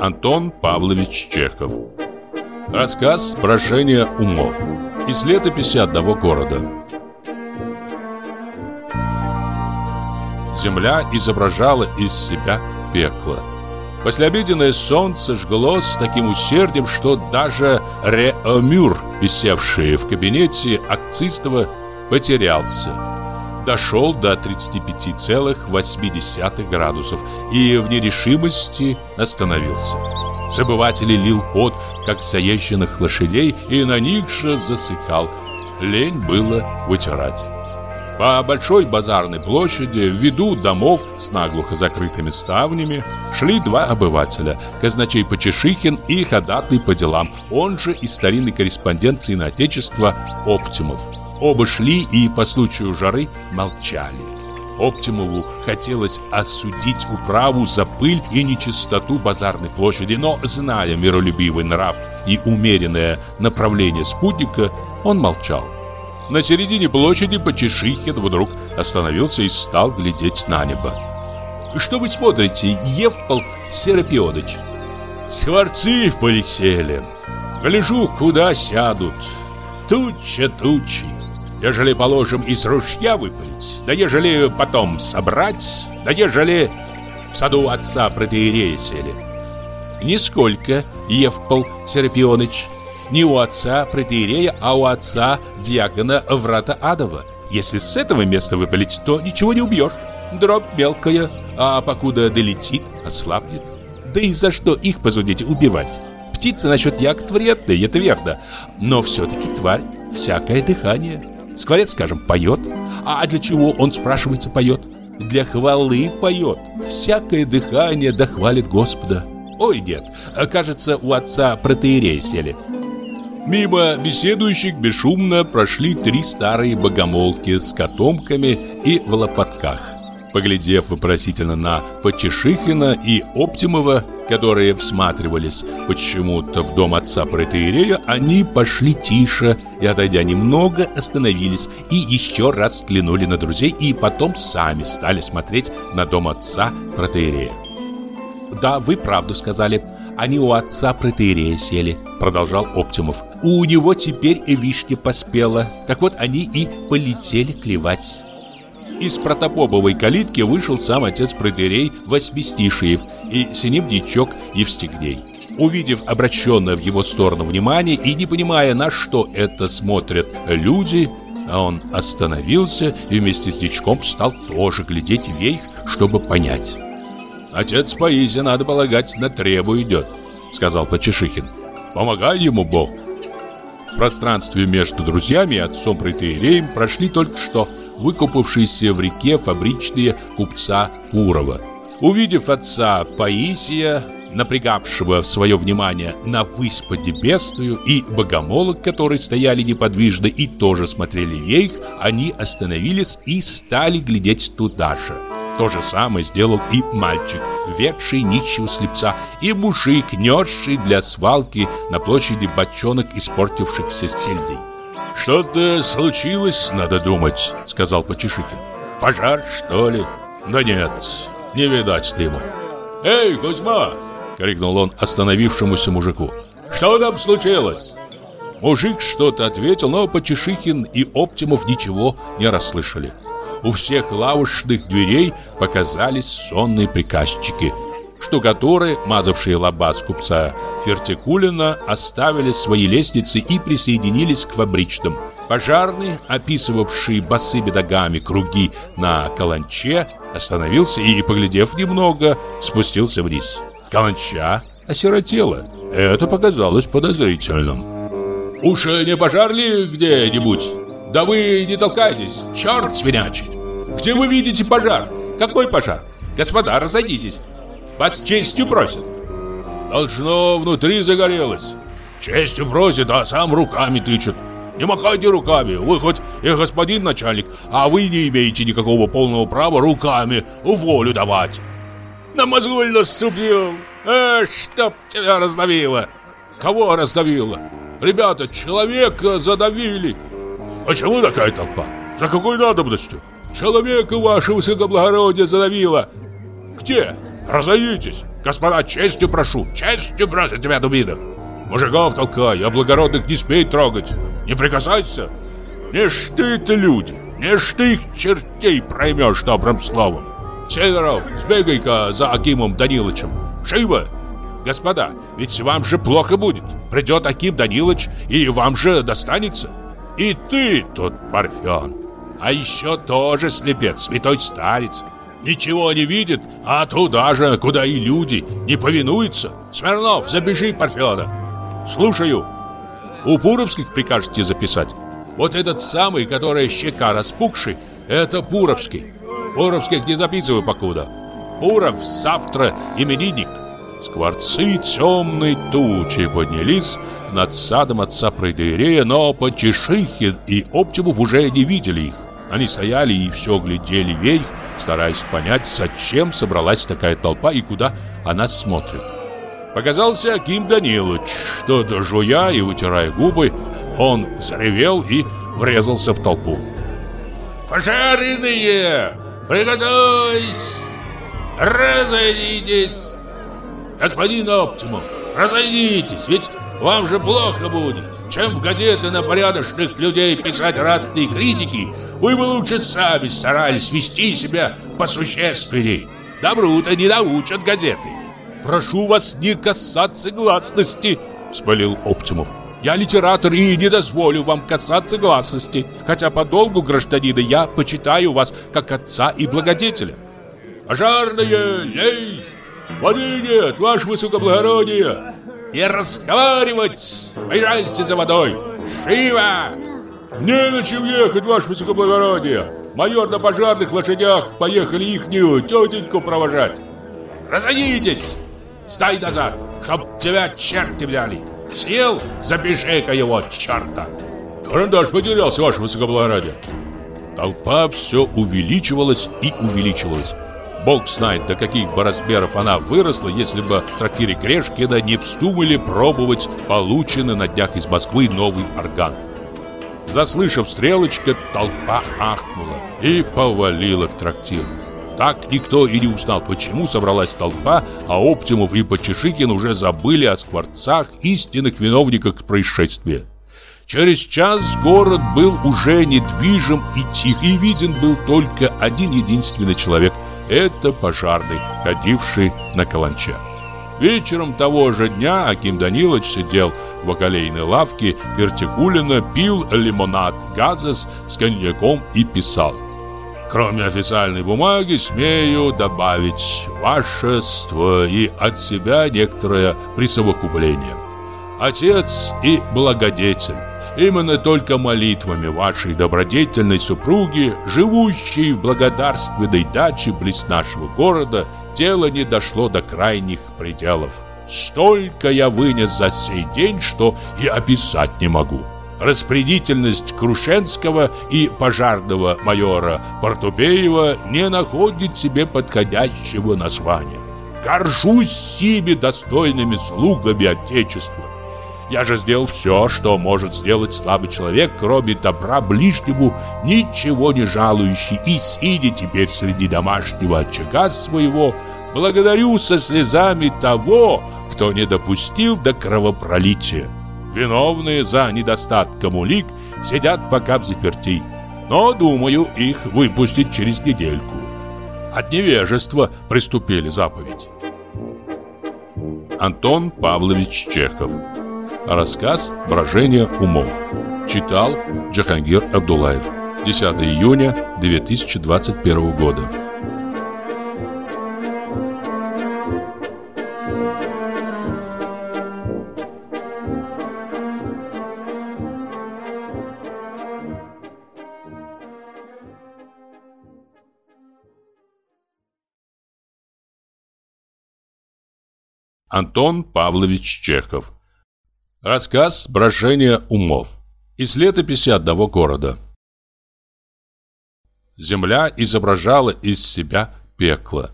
Антон Павлович Чехов. Рассказ «Брожение умов» Из летописи одного города. Земля изображала из себя пекло. Послеобеденное солнце жгло с таким усердием, что даже Реомюр, висевший в кабинете Акцистова, потерялся. Дошел до 35,8 градусов и в нерешимости остановился. Забыватели лил пот, как заезженных лошадей, и на них же засыхал. Лень было вытирать. По большой базарной площади, в виду домов с наглухо закрытыми ставнями, шли два обывателя – казначей Почешихин и ходатай по делам, он же из старинной корреспонденции на Отечество Оптимов. Оба шли и по случаю жары молчали. Оптимову хотелось осудить управу за пыль и нечистоту базарной площади, но, зная миролюбивый нрав и умеренное направление спутника, он молчал. На середине площади Почешихин вдруг остановился и стал глядеть на небо. «Что вы смотрите, Евпол Серапионыч?» «Скворцы полетели. Гляжу, куда сядут. Туча тучи. Ежели, положим, из ружья выпалить, да ежели потом собрать, да ежели в саду отца протеерея сели». «Нисколько, Евпол Серапионыч», не у отца протеерея, а у отца диакона Врата Адова. Если с этого места выпалить, то ничего не убьешь. Дробь мелкая, а покуда долетит, ослабнет. Да и за что их, посудите, убивать? Птица насчет ягод вредная, это верно. Но все-таки тварь, всякое дыхание. Скворец, скажем, поет. А для чего он, спрашивается, поет? Для хвалы поет. Всякое дыхание дохвалит Господа. Ой, нет, кажется, у отца протеерея сели. Мимо беседующих бесшумно прошли три старые богомолки с котомками и в лопатках. Поглядев вопросительно на Почешихина и Оптимова, которые всматривались почему-то в дом отца протеерея, они пошли тише и, отойдя немного, остановились и еще раз взглянули на друзей и потом сами стали смотреть на дом отца протеерея. «Да, вы правду сказали», они у отца протеерея сели, продолжал Оптимов. У него теперь и вишня поспела. Так вот они и полетели клевать. Из протопоповой калитки вышел сам отец протеерей Восьмистишиев и с ним дичок Евстигней. Увидев обращенное в его сторону внимание и не понимая, на что это смотрят люди, он остановился и вместе с дичком стал тоже глядеть вверх, чтобы понять. Отец Паисия, надо полагать, на требу идет, сказал Почешихин. Помогай ему Бог. В пространстве между друзьями и отцом протеереем прошли только что выкупавшиеся в реке фабричные купца Пурова. Увидев отца Паисия, напрягавшего свое внимание на высь поднебесную и богомолок, которые стояли неподвижно и тоже смотрели вверх, они остановились и стали глядеть туда же. То же самое сделал и мальчик, ведший нищего слепца, и мужик, несший для свалки на площади бочонок испортившихся сельдей. «Что-то случилось, надо думать», — сказал Почешихин. «Пожар, что ли?» «Да нет, не видать дыма». «Эй, Кузьма!» — крикнул он остановившемуся мужику. «Что там случилось?» Мужик что-то ответил, но Почешихин и Оптимов ничего не расслышали у всех лавочных дверей показались сонные приказчики. Штукатуры, мазавшие лоба купца Фертикулина, оставили свои лестницы и присоединились к фабричным. Пожарный, описывавший босыми ногами круги на каланче, остановился и, поглядев немного, спустился вниз. Каланча осиротела. Это показалось подозрительным. «Уж не пожар ли где-нибудь?» Да вы не толкайтесь, черт свинячий! Где вы видите пожар? Какой пожар? Господа, разойдитесь. Вас честью просят. Должно, внутри загорелось. Честью просит, а сам руками тычет. Не махайте руками, вы хоть и господин начальник, а вы не имеете никакого полного права руками волю давать. На мозоль наступил. Э, чтоб тебя раздавило. Кого раздавило? Ребята, человека задавили. Почему такая толпа? За какой надобностью? Человека ваше высокоблагородие задавило. Где? Разойдитесь! Господа, честью прошу! Честью бросить тебя, дубина! Мужиков толкай, а благородных не смей трогать! Не прикасайся! Не ты ты люди! Не ты их чертей проймешь добрым словом! Северов, сбегай-ка за Акимом Даниловичем! Живо! Господа, ведь вам же плохо будет. Придет Аким Данилович, и вам же достанется. И ты тут, Парфен. А еще тоже слепец, святой старец. Ничего не видит, а туда же, куда и люди, не повинуются. Смирнов, забежи Парфена. Слушаю. У Пуровских прикажете записать? Вот этот самый, который щека распухший, это Пуровский. Пуровских не записывай покуда. Пуров завтра именинник. Скворцы темной тучи поднялись над садом отца Пройдерея, но Почешихин и Оптимов уже не видели их. Они стояли и все глядели вверх, стараясь понять, зачем собралась такая толпа и куда она смотрит. Показался Аким Данилович, что-то жуя и вытирая губы, он взревел и врезался в толпу. «Пожаренные! Приготовьтесь! Разойдитесь!» Господин Оптимум, разойдитесь, ведь вам же плохо будет. Чем в газеты на порядочных людей писать разные критики, вы бы лучше сами старались вести себя посущественней. Добру-то не научат газеты. Прошу вас не касаться гласности, вспылил Оптимов. Я литератор и не дозволю вам касаться гласности, хотя по долгу гражданина я почитаю вас как отца и благодетеля. Пожарные, лей! Воды нет, ваше высокоблагородие! Не разговаривать! Поезжайте за водой! Живо! Не на чем ехать, ваше высокоблагородие! Майор на пожарных лошадях поехали ихнюю тетеньку провожать. Разойдитесь! Стай назад, чтоб тебя черти взяли! Съел? Запиши-ка его, черта! Карандаш потерялся, ваше высокоблагородие. Толпа все увеличивалась и увеличивалась. Бог знает, до каких бы размеров она выросла, если бы в трактире Грешкина не вздумали пробовать полученный на днях из Москвы новый орган. Заслышав стрелочка, толпа ахнула и повалила к трактиру. Так никто и не узнал, почему собралась толпа, а Оптимов и Почешикин уже забыли о скворцах, истинных виновниках происшествия. Через час город был уже недвижим и тих, и виден был только один единственный человек – это пожарный, ходивший на каланча. Вечером того же дня Аким Данилович сидел в околейной лавке Вертикулина, пил лимонад газес с коньяком и писал. Кроме официальной бумаги, смею добавить вашество и от себя некоторое присовокупление. Отец и благодетель Именно только молитвами вашей добродетельной супруги, живущей в благодарственной даче близ нашего города, дело не дошло до крайних пределов. Столько я вынес за сей день, что и описать не могу. Распорядительность Крушенского и пожарного майора Портупеева не находит себе подходящего названия. Горжусь сими достойными слугами Отечества. Я же сделал все, что может сделать слабый человек, кроме добра ближнему, ничего не жалующий, и сидя теперь среди домашнего очага своего, благодарю со слезами того, кто не допустил до кровопролития. Виновные за недостатком улик сидят пока в заперти, но, думаю, их выпустить через недельку. От невежества приступили заповедь. Антон Павлович Чехов Рассказ «Брожение умов». Читал Джахангир Абдулаев. 10 июня 2021 года. Антон Павлович Чехов Рассказ «Брожение умов» из летописи одного города. Земля изображала из себя пекло.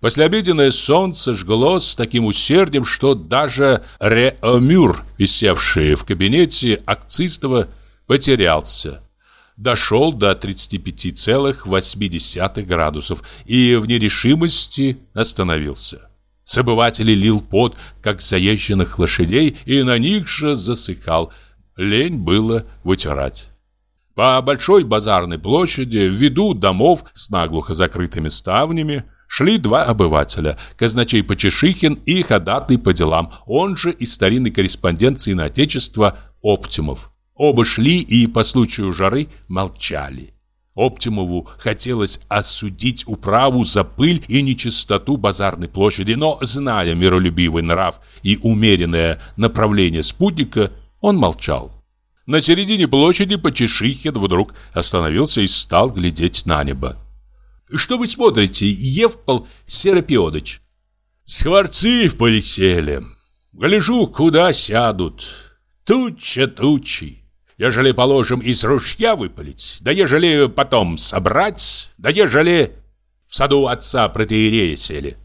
Послеобеденное солнце жгло с таким усердием, что даже Реомюр, висевший в кабинете Акцистова, потерялся. дошел до 35,8 градусов и в нерешимости остановился. С обывателей лил пот, как заезженных лошадей, и на них же засыхал. Лень было вытирать. По большой базарной площади, в виду домов с наглухо закрытыми ставнями, шли два обывателя, казначей Почешихин и ходатай по делам, он же и старинный корреспондент Сына Отечества Оптимов. Оба шли и по случаю жары молчали. Оптимову хотелось осудить управу за пыль и нечистоту базарной площади, но, зная миролюбивый нрав и умеренное направление спутника, он молчал. На середине площади Почешихин вдруг остановился и стал глядеть на небо. «Что вы смотрите, Евпол Серапиодыч?» «Скворцы полетели. Гляжу, куда сядут. Туча тучи. Ежели, положим, из ружья выпалить, да ежели потом собрать, да ежели в саду отца протеерея сели.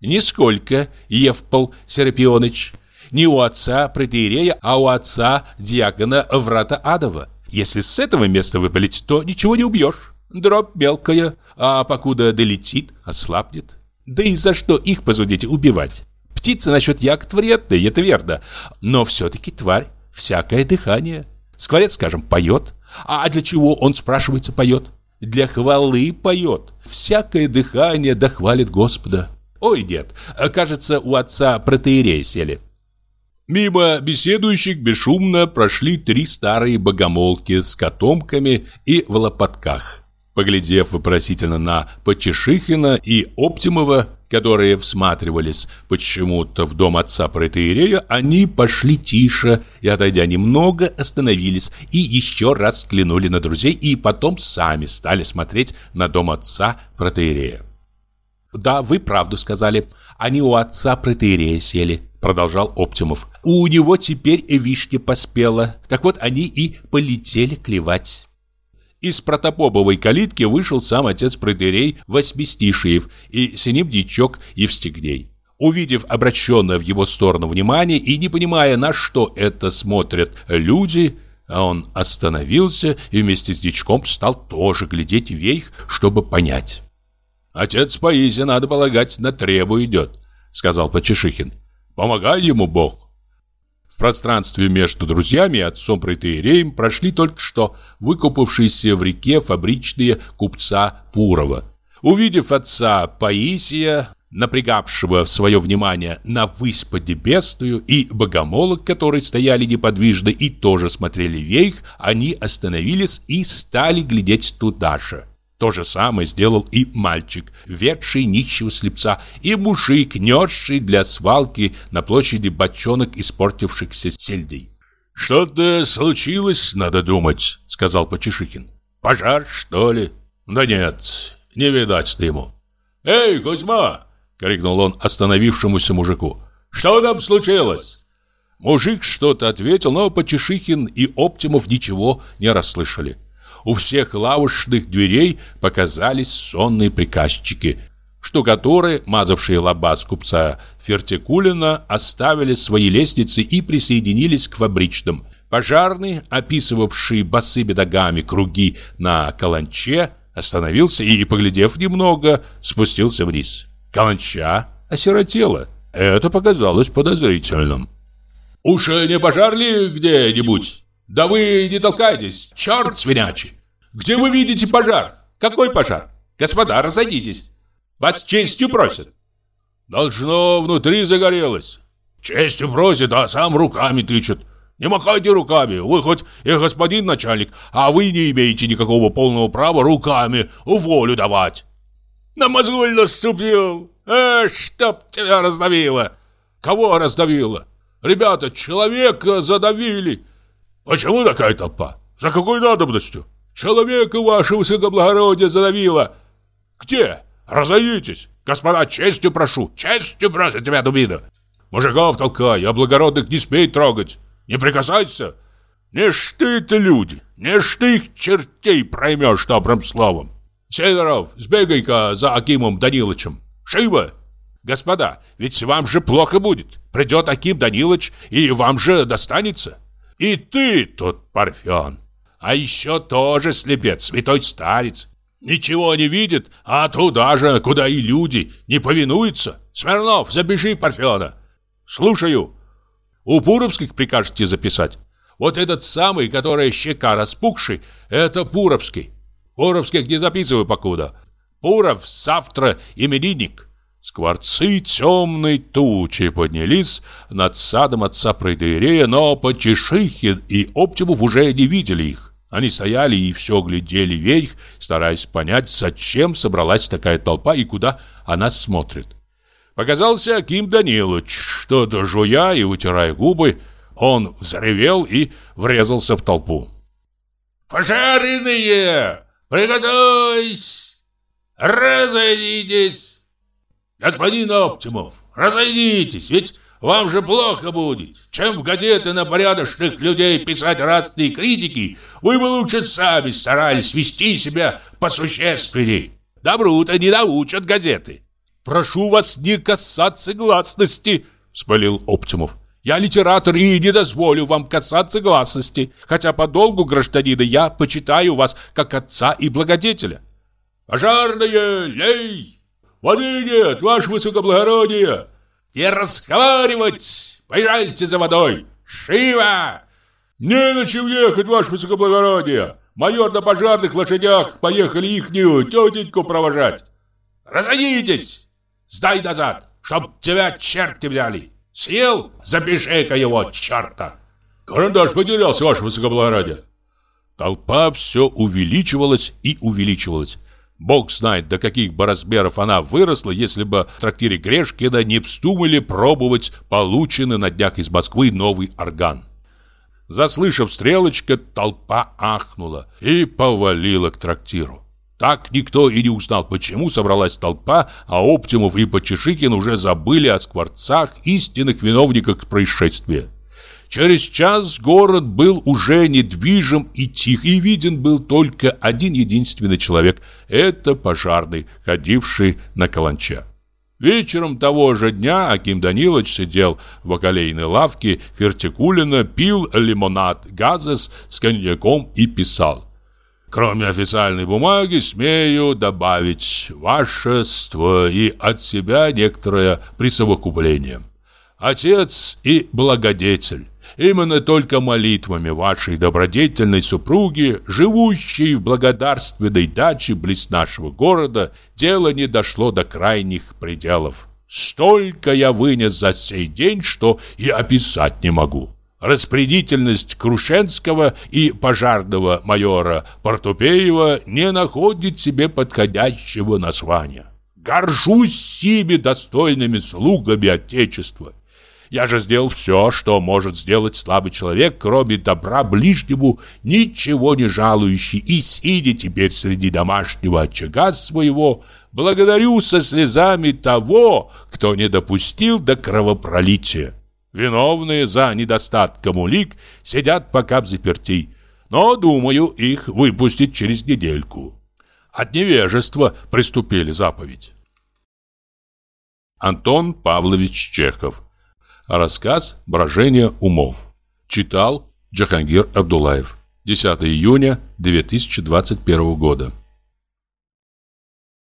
Нисколько, Евпол Серапионыч, не у отца протеерея, а у отца диакона Врата Адова. Если с этого места выпалить, то ничего не убьешь. Дробь мелкая, а покуда долетит, ослабнет. Да и за что их, посудите, убивать? Птица насчет ягод вредная, это верно, но все-таки тварь, всякое дыхание. Скворец, скажем, поет. А для чего он, спрашивается, поет? Для хвалы поет. Всякое дыхание дохвалит Господа. Ой, дед, кажется, у отца протеерея сели. Мимо беседующих бесшумно прошли три старые богомолки с котомками и в лопатках. Поглядев вопросительно на Почешихина и Оптимова, которые всматривались почему-то в дом отца протеерея, они пошли тише и, отойдя немного, остановились и еще раз взглянули на друзей и потом сами стали смотреть на дом отца протеерея. «Да, вы правду сказали. Они у отца протеерея сели», — продолжал Оптимов. «У него теперь вишня поспела. Так вот они и полетели клевать». Из протопоповой калитки вышел сам отец протеерей Восьмистишиев и с ним дичок Евстигней. Увидев обращенное в его сторону внимание и не понимая, на что это смотрят люди, он остановился и вместе с дичком стал тоже глядеть вверх, чтобы понять. «Отец Паисия, надо полагать, на требу идет», — сказал Почешихин. «Помогай ему Бог». В пространстве между друзьями и отцом протеереем прошли только что выкупавшиеся в реке фабричные купца Пурова. Увидев отца Паисия, напрягавшего свое внимание на высь поднебесную и богомолок, которые стояли неподвижно и тоже смотрели вверх, они остановились и стали глядеть туда же. То же самое сделал и мальчик, ведший нищего слепца, и мужик, несший для свалки на площади бочонок испортившихся сельдей. «Что-то случилось, надо думать», — сказал Почешихин. «Пожар, что ли?» «Да нет, не видать ты ему». «Эй, Кузьма!» — крикнул он остановившемуся мужику. «Что там случилось?» Мужик что-то ответил, но Почешихин и Оптимов ничего не расслышали у всех лавочных дверей показались сонные приказчики. Штукатуры, мазавшие лобаз купца Фертикулина, оставили свои лестницы и присоединились к фабричным. Пожарный, описывавший босыми ногами круги на каланче, остановился и, поглядев немного, спустился вниз. Каланча осиротела. Это показалось подозрительным. «Уж не пожар ли где-нибудь?» Да вы не толкайтесь, черт свинячий. Где вы видите пожар? Какой пожар? Господа, разойдитесь. Вас честью просят. Должно, внутри загорелось. Честью просят, а сам руками тычет. Не махайте руками, вы хоть и господин начальник, а вы не имеете никакого полного права руками волю давать. На мозоль наступил. Э, чтоб тебя раздавило. Кого раздавило? Ребята, человека задавили. Почему такая толпа? За какой надобностью? Человека вашего высокоблагородия задавило. Где? Разойдитесь. Господа, честью прошу. Честью просят тебя, дубина. Мужиков толкай, а благородных не смей трогать. Не прикасайся. Не ж ты-то люди. Не ты их чертей проймешь добрым словом. Сидоров, сбегай-ка за Акимом Данилычем. Живо! Господа, ведь вам же плохо будет. Придет Аким Данилыч, и вам же достанется. И ты тут, Парфен. А еще тоже слепец, святой старец. Ничего не видит, а туда же, куда и люди, не повинуются. Смирнов, запиши Парфена. Слушаю. У Пуровских прикажете записать? Вот этот самый, который щека распухший, это Пуровский. Пуровских не записываю покуда. Пуров завтра именинник. Скворцы темной тучи поднялись над садом отца Пройдерея, но Почешихин и Оптимов уже не видели их. Они стояли и все глядели вверх, стараясь понять, зачем собралась такая толпа и куда она смотрит. Показался Аким Данилович, что-то жуя и вытирая губы. Он взревел и врезался в толпу. «Пожаренные! Приготовьтесь! Разойдитесь!» «Господин Оптимов, разойдитесь, ведь вам же плохо будет. Чем в газеты на порядочных людей писать разные критики, вы бы лучше сами старались вести себя посущественней. Добру-то не научат газеты». «Прошу вас не касаться гласности», — спалил Оптимов. «Я литератор и не дозволю вам касаться гласности, хотя по долгу гражданина я почитаю вас как отца и благодетеля». «Пожарные, лей!» «Воды нет, ваше высокоблагородие!» «Не разговаривать! Поезжайте за водой! Шива!» «Не на чем ехать, ваше высокоблагородие! Майор на пожарных лошадях поехали ихнюю тетеньку провожать!» «Разойдитесь! Сдай назад, чтоб тебя черти взяли! Съел? Запиши-ка его, черта!» «Карандаш потерялся, ваше высокоблагородие!» Толпа все увеличивалась и увеличивалась. Бог знает, до каких бы размеров она выросла, если бы в трактире Грешкина не вздумали пробовать полученный на днях из Москвы новый орган. Заслышав стрелочка, толпа ахнула и повалила к трактиру. Так никто и не узнал, почему собралась толпа, а Оптимов и Почешикин уже забыли о скворцах, истинных виновниках происшествия. Через час город был уже недвижим и тих, и виден был только один единственный человек. Это пожарный, ходивший на каланча. Вечером того же дня Аким Данилович сидел в бакалейной лавке Фертикулина, пил лимонад газес с коньяком и писал. Кроме официальной бумаги, смею добавить вашество и от себя некоторое присовокупление. Отец и благодетель. Именно только молитвами вашей добродетельной супруги, живущей в благодарственной даче близ нашего города, дело не дошло до крайних пределов. Столько я вынес за сей день, что и описать не могу. Распорядительность Крушенского и пожарного майора Портупеева не находит себе подходящего названия. Горжусь сими достойными слугами Отечества я же сделал все, что может сделать слабый человек, кроме добра ближнему, ничего не жалующий, и, сидя теперь среди домашнего очага своего, благодарю со слезами того, кто не допустил до кровопролития. Виновные за недостатком улик сидят пока в заперти, но, думаю, их выпустить через недельку. От невежества приступили заповедь. Антон Павлович Чехов Рассказ «Брожение умов». Читал Джахангир Абдулаев. 10 июня 2021 года.